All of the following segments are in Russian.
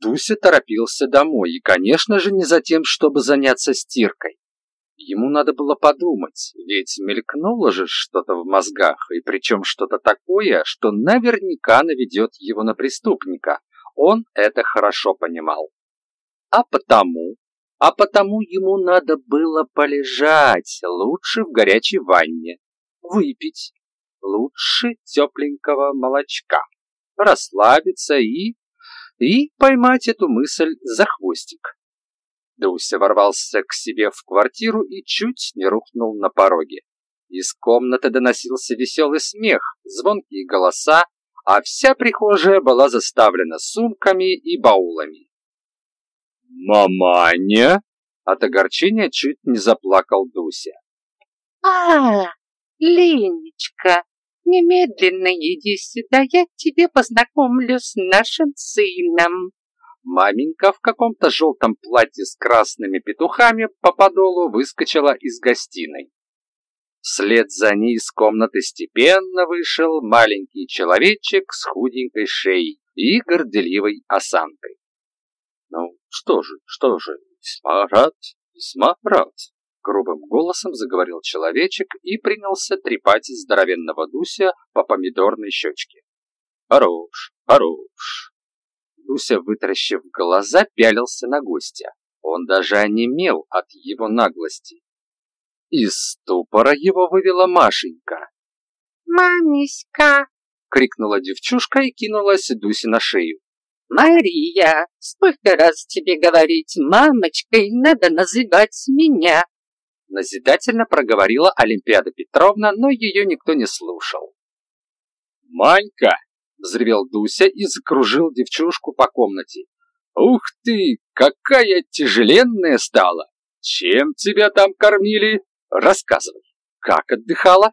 Дуся торопился домой, и, конечно же, не за тем, чтобы заняться стиркой. Ему надо было подумать, ведь мелькнуло же что-то в мозгах, и причем что-то такое, что наверняка наведет его на преступника. Он это хорошо понимал. А потому, а потому ему надо было полежать, лучше в горячей ванне, выпить, лучше тепленького молочка, расслабиться и... и поймать эту мысль за хвостик. Дуся ворвался к себе в квартиру и чуть не рухнул на пороге. Из комнаты доносился веселый смех, звонкие голоса, а вся прихожая была заставлена сумками и баулами. «Маманя!» От огорчения чуть не заплакал Дуся. «А, Ленечка, немедленно иди сюда, я тебе познакомлю с нашим сыном». Маменька в каком-то желтом платье с красными петухами по подолу выскочила из гостиной. Вслед за ней из комнаты степенно вышел маленький человечек с худенькой шеей и горделивой осанкой. «Ну, что же, что же, весьма рад, весьма рад», — грубым голосом заговорил человечек и принялся трепать здоровенного Дуся по помидорной щечке. «Хорош, хорош, Дуся, вытаращив глаза, пялился на гостя. Он даже онемел от его наглости. Из ступора его вывела Машенька. «Мамиська!» — крикнула девчушка и кинулась Дусе на шею. «Мария, сколько раз тебе говорить, мамочкой надо называть меня!» Назидательно проговорила Олимпиада Петровна, но ее никто не слушал. «Манька!» взревел Дуся и закружил девчушку по комнате. «Ух ты, какая тяжеленная стала! Чем тебя там кормили? Рассказывай, как отдыхала?»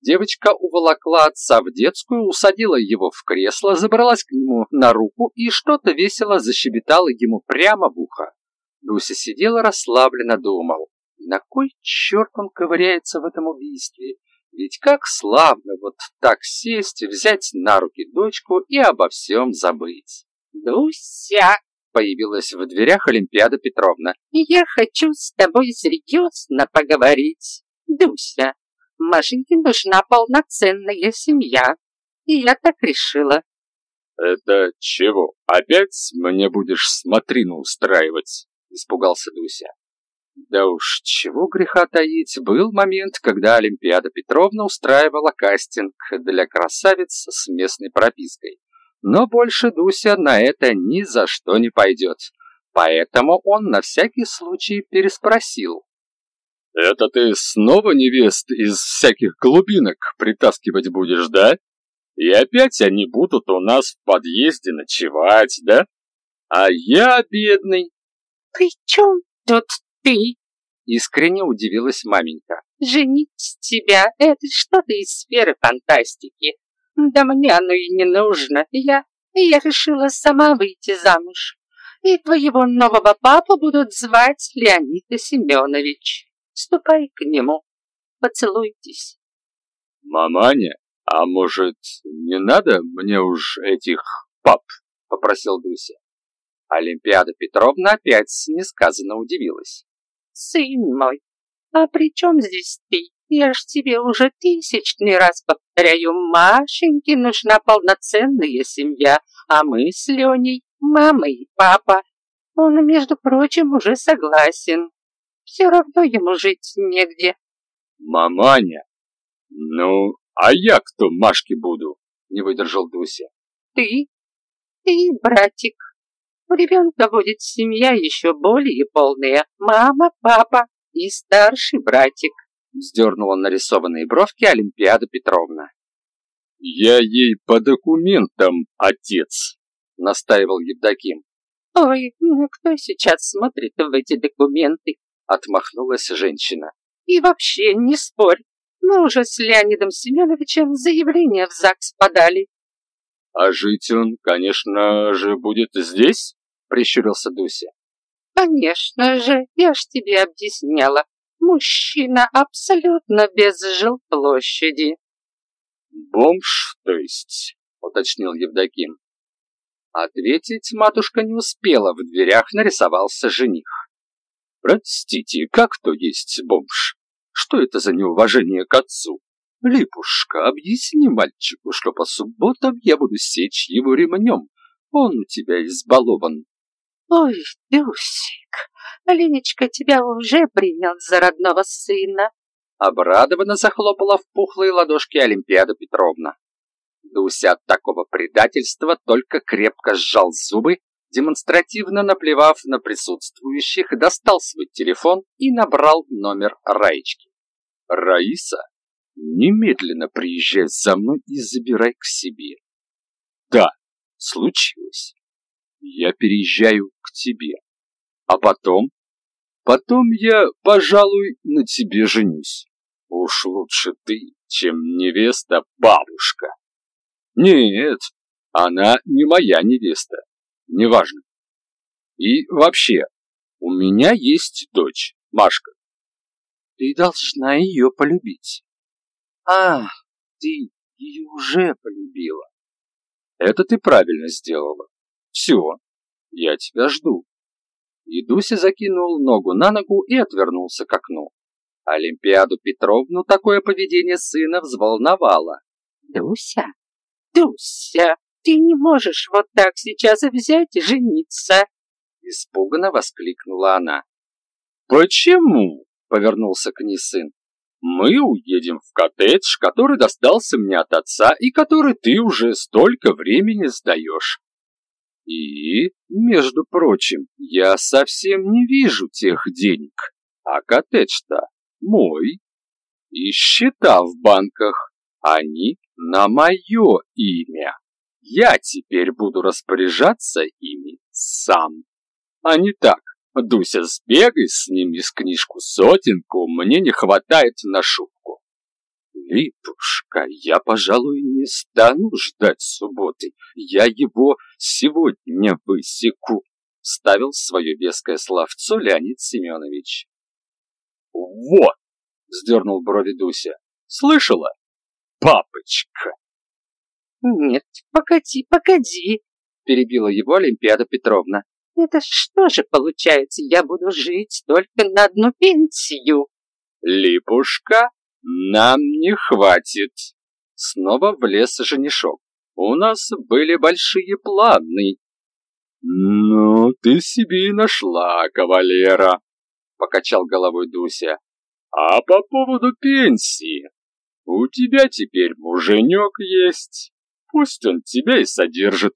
Девочка уволокла отца в детскую, усадила его в кресло, забралась к нему на руку и что-то весело защебетала ему прямо в ухо. Дуся сидела расслабленно, думал, на кой черт он ковыряется в этом убийстве? Ведь как славно вот так сесть, взять на руки дочку и обо всем забыть. «Дуся!» — появилась в дверях Олимпиада Петровна. «Я хочу с тобой серьезно поговорить. Дуся, Машеньке нужна полноценная семья. И я так решила». «Это чего? Опять мне будешь смотрину устраивать?» — испугался Дуся. Да уж, чего греха таить, был момент, когда Олимпиада Петровна устраивала кастинг для красавиц с местной пропиской. Но больше Дуся на это ни за что не пойдет. Поэтому он на всякий случай переспросил. «Это ты снова невест из всяких глубинок притаскивать будешь, да? И опять они будут у нас в подъезде ночевать, да? А я бедный». «При чем тут ты?» Искренне удивилась маменька. «Женить тебя — это что-то из сферы фантастики. Да мне оно и не нужно. Я, я решила сама выйти замуж. И твоего нового папу будут звать Леонид Семенович. Ступай к нему, поцелуйтесь». «Маманя, а может, не надо мне уж этих пап?» — попросил Дуся. Олимпиада Петровна опять несказанно удивилась. «Сын мой, а при чем здесь ты? Я ж тебе уже тысячный раз повторяю, Машеньке нужна полноценная семья, а мы с Леней, мама и папа. Он, между прочим, уже согласен. Все равно ему жить негде». «Маманя, ну, а я кто Машке буду?» — не выдержал Дуся. «Ты? Ты, братик, ребенка будет семья еще более полная. Мама, папа и старший братик. Вздернула нарисованные бровки Олимпиада Петровна. «Я ей по документам отец», — настаивал Евдоким. «Ой, ну кто сейчас смотрит в эти документы?» — отмахнулась женщина. «И вообще не спорь, мы уже с Леонидом Семеновичем заявление в ЗАГС подали». «А жить он, конечно же, будет здесь?» — прищурился Дуся. «Конечно же, я ж тебе объясняла. Мужчина абсолютно без жилплощади». «Бомж, то есть?» — уточнил Евдоким. Ответить матушка не успела, в дверях нарисовался жених. «Простите, как то есть бомж? Что это за неуважение к отцу? Липушка, объясни мальчику, что по субботам я буду сечь его ремнем. Он у тебя избалован». «Ой, Дюсик, Ленечка тебя уже принял за родного сына». Обрадованно захлопала в пухлые ладошки Олимпиада Петровна. Дуся от такого предательства только крепко сжал зубы, демонстративно наплевав на присутствующих, достал свой телефон и набрал номер Раечки. «Раиса, немедленно приезжай за мной и забирай к себе». «Да, случилось. Я переезжаю к тебе. А потом? Потом я, пожалуй, на тебе женюсь. Уж лучше ты, чем невеста бабушка». Нет, она не моя невеста. Неважно. И вообще, у меня есть дочь, Машка. Ты должна ее полюбить. А, ты ее уже полюбила. Это ты правильно сделала. Все, я тебя жду. И Дуся закинул ногу на ногу и отвернулся к окну. Олимпиаду Петровну такое поведение сына взволновало. «Дуся, Дуся, ты не можешь вот так сейчас взять и жениться!» Испуганно воскликнула она. «Почему?» — повернулся к ней сын. «Мы уедем в коттедж, который достался мне от отца и который ты уже столько времени сдаешь. И, между прочим, я совсем не вижу тех денег, а коттедж-то мой. И счета в банках, они на мое имя. Я теперь буду распоряжаться ими сам. А не так, Дуся, сбегай, сними с книжку сотенку, мне не хватает на шубку. Липушка, я, пожалуй, не стану ждать субботы. Я его сегодня высеку, ставил свое веское словцо Леонид Семенович. Вот, вздернул брови Дуся. Слышала? папочка. Нет, погоди, погоди, перебила его Олимпиада Петровна. Это что же получается, я буду жить только на одну пенсию? Липушка, нам не хватит. Снова влез женишок. У нас были большие планы. Ну, ты себе и нашла, кавалера, покачал головой Дуся. А по поводу пенсии, у тебя теперь муженек есть. Пусть он тебя и содержит.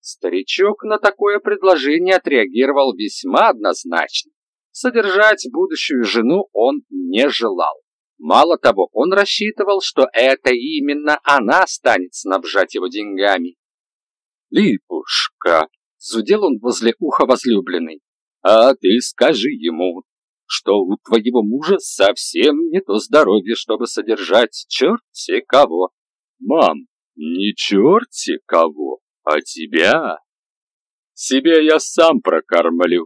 Старичок на такое предложение отреагировал весьма однозначно. Содержать будущую жену он не желал. Мало того, он рассчитывал, что это именно она станет снабжать его деньгами. «Липушка», — зудел он возле уха возлюбленной, — «а ты скажи ему, что у твоего мужа совсем не то здоровье, чтобы содержать черти кого. Мам, не черти кого, а тебя. Себя я сам прокормлю.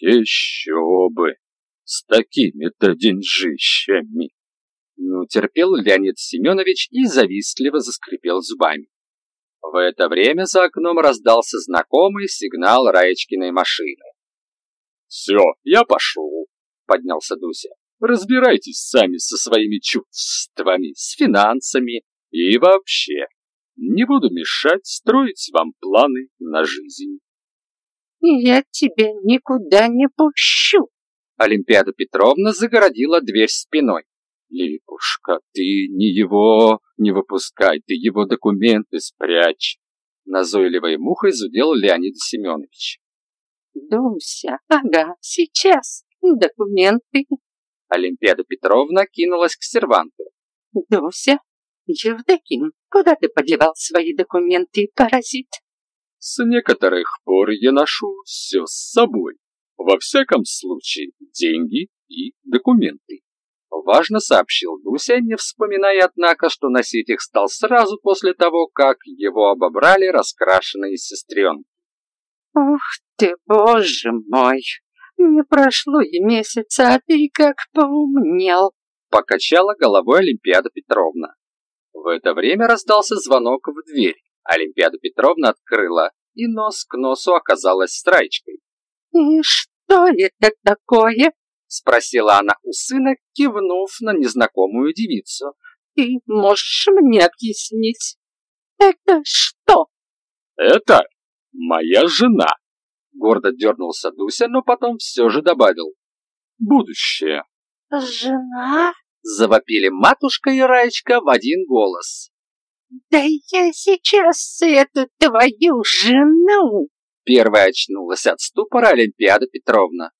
Еще бы, с такими-то деньжищами. Ну, терпел Леонид Семенович и завистливо заскрипел зубами. В это время за окном раздался знакомый сигнал Раечкиной машины. «Все, я пошел», — поднялся Дуся. «Разбирайтесь сами со своими чувствами, с финансами и вообще. Не буду мешать строить вам планы на жизнь». «Я тебя никуда не пущу», — Олимпиада Петровна загородила дверь спиной. «Липушка, ты не его не выпускай, ты его документы спрячь!» Назойливой мухой зудел Леонид Семенович. Дуся, ага, сейчас. Документы. Олимпиада Петровна кинулась к серванту. Дуся, Евдоким, куда ты подевал свои документы, паразит? С некоторых пор я ношу все с собой. Во всяком случае, деньги и документы. Важно сообщил Дуся, не вспоминая, однако, что носить их стал сразу после того, как его обобрали раскрашенные сестренки. Ух ты, боже мой! Не прошло и месяца, а ты как поумнел!» Покачала головой Олимпиада Петровна. В это время раздался звонок в дверь. Олимпиада Петровна открыла, и нос к носу оказалась с Раечкой. «И что это такое?» — спросила она у сына, кивнув на незнакомую девицу. «Ты можешь мне объяснить, это что?» «Это моя жена», — гордо дернулся Дуся, но потом все же добавил. «Будущее». «Жена?» — завопили матушка и Раечка в один голос. «Да я сейчас эту твою жену!» Первая очнулась от ступора Олимпиада Петровна.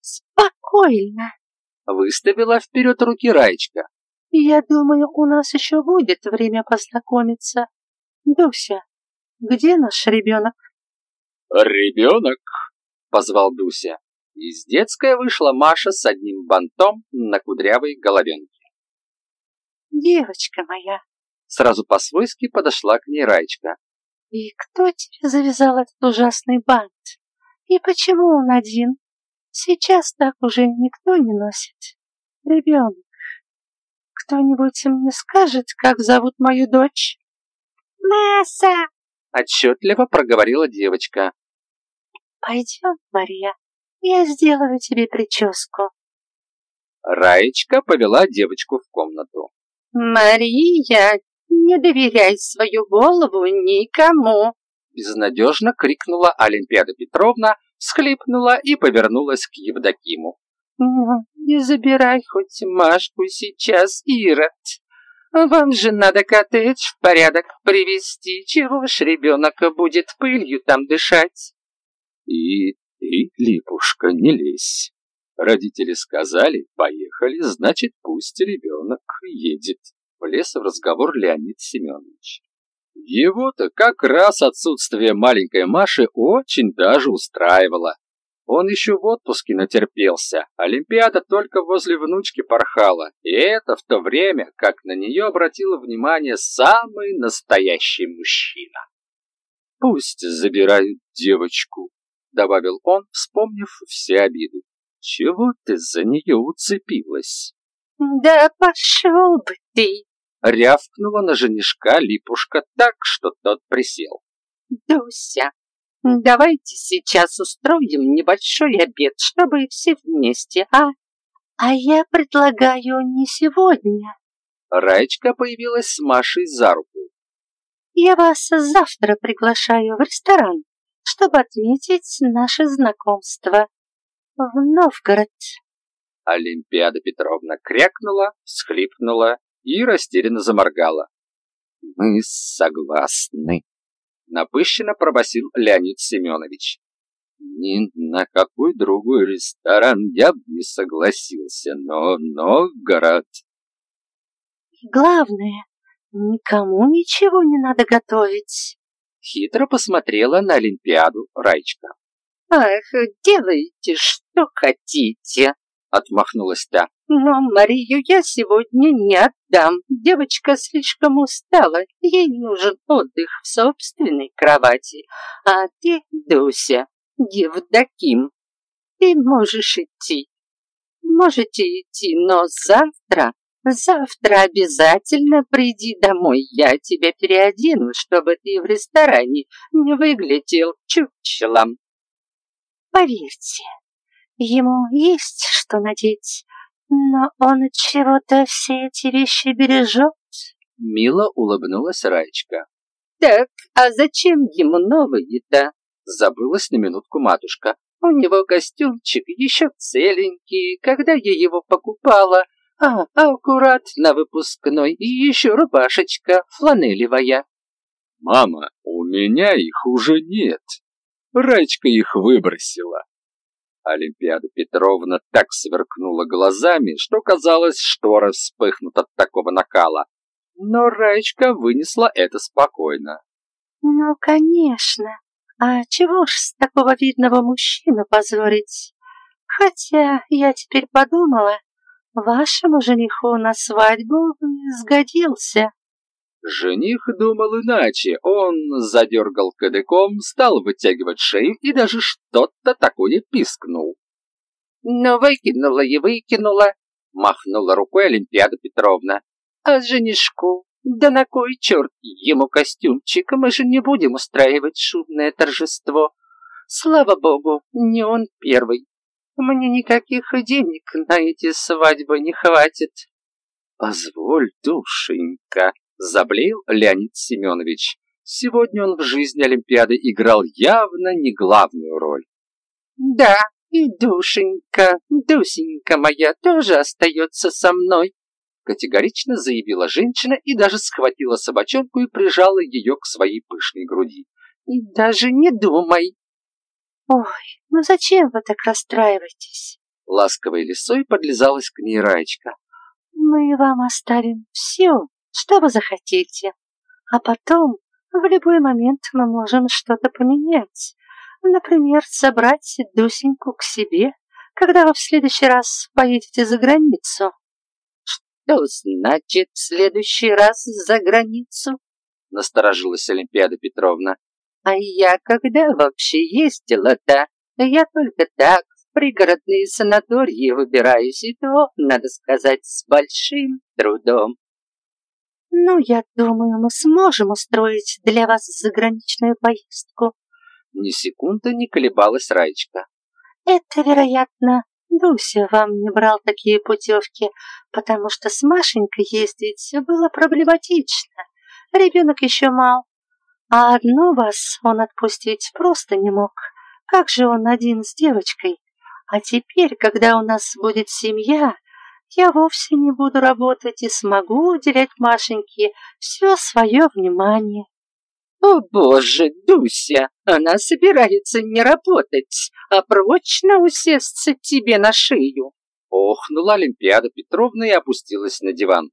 «Спокойно!» — выставила вперед руки Раечка. «Я думаю, у нас еще будет время познакомиться. Дуся, где наш ребенок?» «Ребенок!» — позвал Дуся. Из детской вышла Маша с одним бантом на кудрявой головенке. «Девочка моя!» Сразу по-свойски подошла к ней Раечка. «И кто тебе завязал этот ужасный бант? И почему он один? Сейчас так уже никто не носит. Ребенок, кто-нибудь мне скажет, как зовут мою дочь?» «Масса!» — отчетливо проговорила девочка. «Пойдем, Мария, я сделаю тебе прическу». Раечка повела девочку в комнату. «Мария, не доверяй свою голову никому!» Безнадежно крикнула Олимпиада Петровна, всхлипнула и повернулась к Евдокиму. «Ну, не забирай хоть Машку сейчас, Ирод. Вам же надо коттедж в порядок привести, чего ж ребенок будет пылью там дышать?» «И ты, Липушка, не лезь. Родители сказали, поехали, значит, пусть ребенок едет влез в разговор Леонид Семенович. Его-то как раз отсутствие маленькой Маши очень даже устраивало. Он еще в отпуске натерпелся, Олимпиада только возле внучки порхала, и это в то время, как на нее обратил внимание самый настоящий мужчина. «Пусть забирают девочку», — добавил он, вспомнив все обиды. «Чего ты за нее уцепилась?» «Да пошел бы ты!» Рявкнула на женишка Липушка так, что тот присел. «Дуся, давайте сейчас устроим небольшой обед, чтобы все вместе, а? А я предлагаю не сегодня». Раечка появилась с Машей за руку. «Я вас завтра приглашаю в ресторан, чтобы отметить наше знакомство в Новгород». Олимпиада Петровна крякнула, всхлипнула и растерянно заморгала. «Мы согласны», — напыщенно пробасил Леонид Семенович. «Ни на какой другой ресторан я бы не согласился, но Новгород...» «Главное, никому ничего не надо готовить», — хитро посмотрела на Олимпиаду Райчка. «Ах, делайте, что хотите», — отмахнулась та. «Но Марию я сегодня не отдам. Девочка слишком устала. Ей нужен отдых в собственной кровати. А ты, Дуся, Евдоким, ты можешь идти. Можете идти, но завтра, завтра обязательно приди домой. Я тебя переодену, чтобы ты в ресторане не выглядел чучелом. Поверьте, ему есть что надеть, но он чего-то все эти вещи бережет. Мило улыбнулась Раечка. Так, а зачем ему новые-то? Забылась на минутку матушка. У него костюмчик еще целенький, когда я его покупала. А, аккуратно выпускной и еще рубашечка фланелевая. Мама, у меня их уже нет. Раечка их выбросила. Олимпиада Петровна так сверкнула глазами, что казалось, штора вспыхнут от такого накала. Но Раечка вынесла это спокойно. «Ну, конечно. А чего ж с такого видного мужчину позорить? Хотя я теперь подумала, вашему жениху на свадьбу сгодился». Жених думал иначе. Он задергал кадыком, стал вытягивать шею и даже что-то такое пискнул. «Ну, выкинула и выкинула», — махнула рукой Олимпиада Петровна. «А женишку Да на кой черт ему костюмчик? Мы же не будем устраивать шумное торжество. Слава богу, не он первый. Мне никаких денег на эти свадьбы не хватит. Позволь, душенька, заблеял Леонид Семенович. Сегодня он в жизни Олимпиады играл явно не главную роль. Да, и душенька, дусенька моя тоже остается со мной. Категорично заявила женщина и даже схватила собачонку и прижала ее к своей пышной груди. И даже не думай. Ой, ну зачем вы так расстраиваетесь? Ласковой лисой подлезалась к ней Раечка. Мы вам оставим все, что вы захотите. А потом, в любой момент мы можем что-то поменять. Например, собрать Дусеньку к себе, когда вы в следующий раз поедете за границу. Что значит в следующий раз за границу? Насторожилась Олимпиада Петровна. А я когда вообще ездила-то? Я только так, в пригородные санатории выбираюсь, и то, надо сказать, с большим трудом. Ну, я думаю, мы сможем устроить для вас заграничную поездку. Ни секунды не колебалась Раечка. Это, вероятно, Дуся вам не брал такие путевки, потому что с Машенькой ездить было проблематично. Ребенок еще мал. А одну вас он отпустить просто не мог. Как же он один с девочкой? А теперь, когда у нас будет семья, я вовсе не буду работать и смогу уделять Машеньке все свое внимание. О боже, Дуся, она собирается не работать, а прочно усесться тебе на шею. Охнула Олимпиада Петровна и опустилась на диван.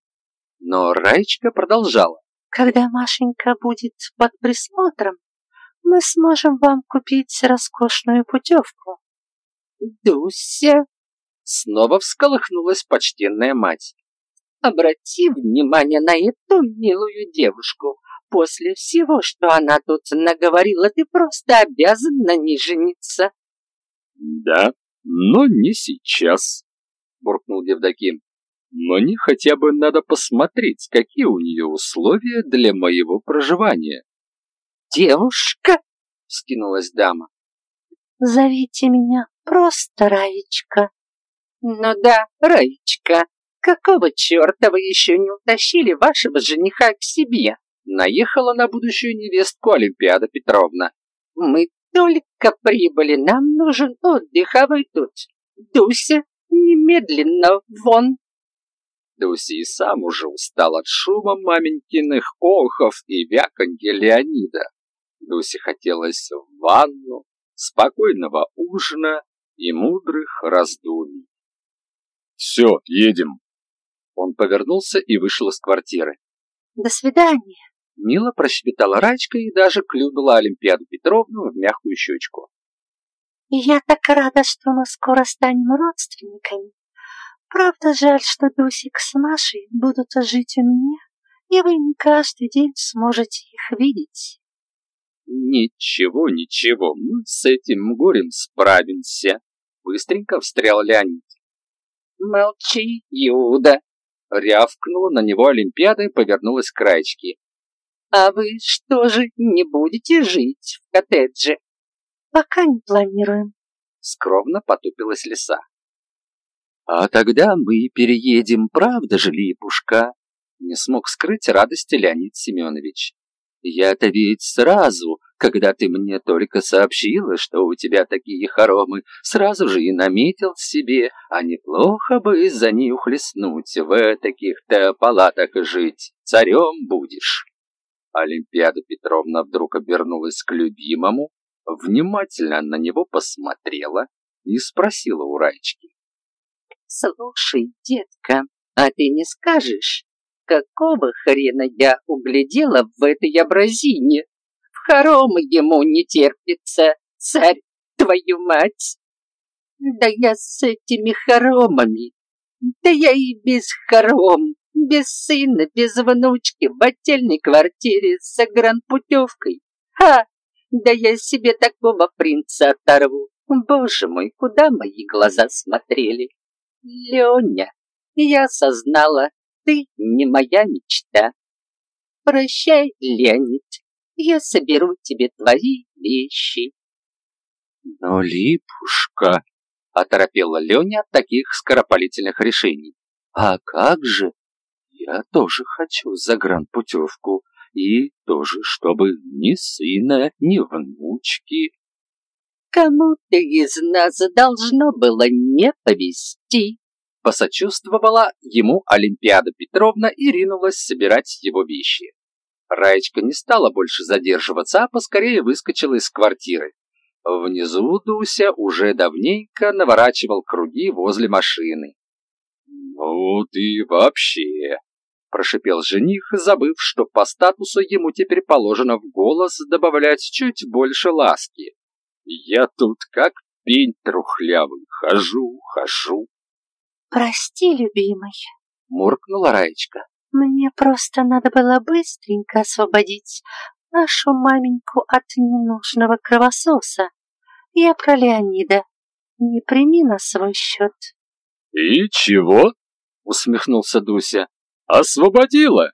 Но Раечка продолжала. Когда Машенька будет под присмотром, мы сможем вам купить роскошную путевку. Дуся, снова всколыхнулась почтенная мать. Обрати внимание на эту милую девушку. После всего, что она тут наговорила, ты просто обязан на ней жениться. Да, но не сейчас, буркнул Евдоким. Мне хотя бы надо посмотреть, какие у нее условия для моего проживания. Девушка, скинулась дама. Зовите меня просто Раечка. Ну да, Раечка, какого черта вы еще не утащили вашего жениха к себе? Наехала на будущую невестку Олимпиада Петровна. Мы только прибыли, нам нужен отдых, а вы тут. Дуся, немедленно вон. Дуся и сам уже устал от шума маменькиных охов и вяканья Леонида. Дусе хотелось в ванну, спокойного ужина и мудрых раздумий. «Все, едем!» Он повернулся и вышел из квартиры. «До свидания!» Мило прощебетала Рачка и даже клюнула Олимпиаду Петровну в мягкую щечку. «Я так рада, что мы скоро станем родственниками. Правда, жаль, что Дусик с Машей будут жить у меня, и вы не каждый день сможете их видеть». «Ничего, ничего, мы с этим горем справимся», — быстренько встрял Леонид. «Молчи, Иуда!» — рявкнула на него Олимпиада и повернулась к Раечке. А вы что же, не будете жить в коттедже? Пока не планируем. Скромно потупилась лиса. А тогда мы переедем, правда же, Липушка? Не смог скрыть радости Леонид Семенович. Я-то ведь сразу, когда ты мне только сообщила, что у тебя такие хоромы, сразу же и наметил себе, а неплохо бы за них ухлестнуть, в таких-то палатах жить, царем будешь. Олимпиада Петровна вдруг обернулась к любимому, внимательно на него посмотрела и спросила у Раечки. «Слушай, детка, а ты не скажешь, какого хрена я углядела в этой образине? В хоромы ему не терпится, царь, твою мать! Да я с этими хоромами, да я и без хором без сына, без внучки, в отдельной квартире с загранпутевкой. Ха! Да я себе такого принца оторву. Боже мой, куда мои глаза смотрели? Леня, я осознала, ты не моя мечта. Прощай, Леонид, я соберу тебе твои вещи. Но, Липушка, оторопела Леня от таких скоропалительных решений. А как же? Я тоже хочу загранпутевку. И тоже, чтобы ни сына, ни внучки. Кому-то из нас должно было не повезти. Посочувствовала ему Олимпиада Петровна и ринулась собирать его вещи. Раечка не стала больше задерживаться, а поскорее выскочила из квартиры. Внизу Дуся уже давненько наворачивал круги возле машины. «Ну ты вообще!» – прошипел жених, забыв, что по статусу ему теперь положено в голос добавлять чуть больше ласки. «Я тут как пень трухлявый, хожу, хожу». «Прости, любимый», – муркнула Раечка. «Мне просто надо было быстренько освободить нашу маменьку от ненужного кровососа. Я про Леонида. Не прими на свой счет». «И чего?» — усмехнулся Дуся. «Освободила!»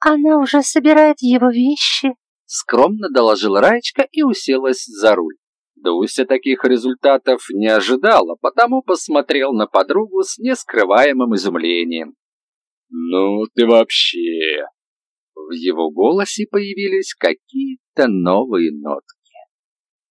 «Она уже собирает его вещи», — скромно доложила Раечка и уселась за руль. Дуся таких результатов не ожидала, потому посмотрел на подругу с нескрываемым изумлением. «Ну ты вообще...» В его голосе появились какие-то новые нотки.